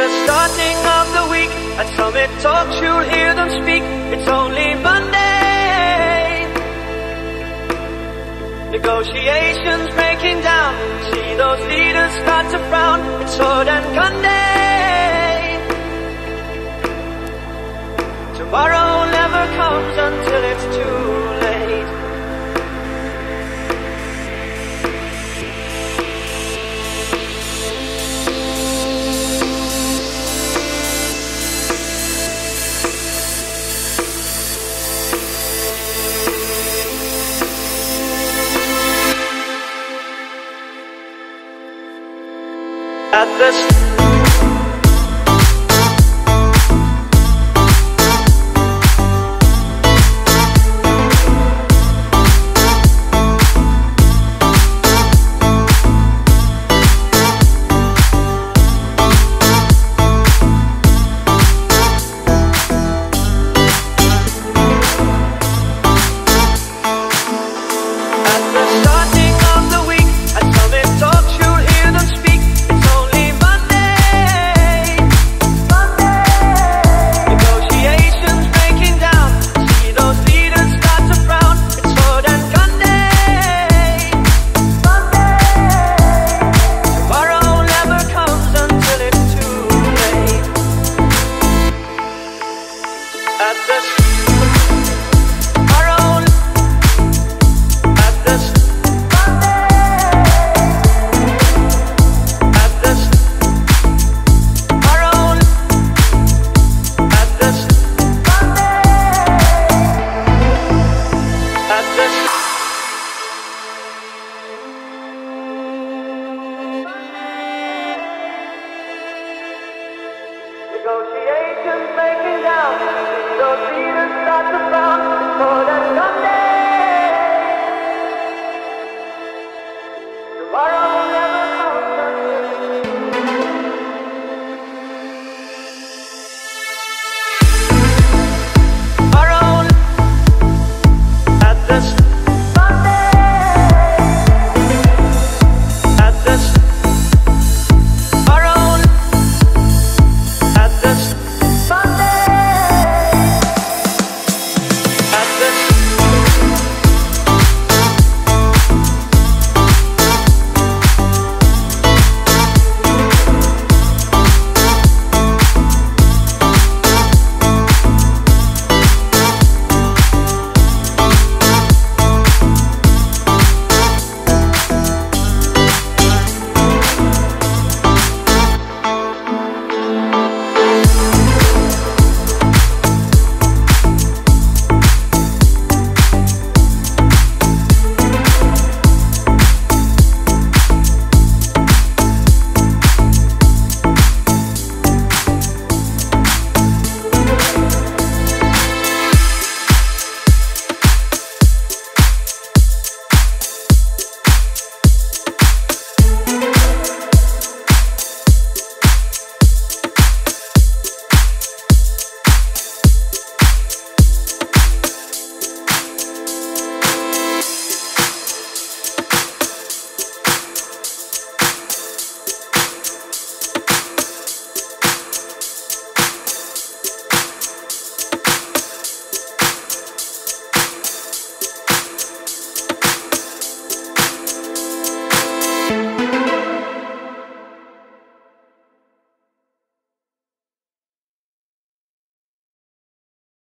the starting of the week, at Summit Talks you'll hear them speak. It's only Monday. Negotiations breaking down. See those leaders start to frown. It's sword and gun The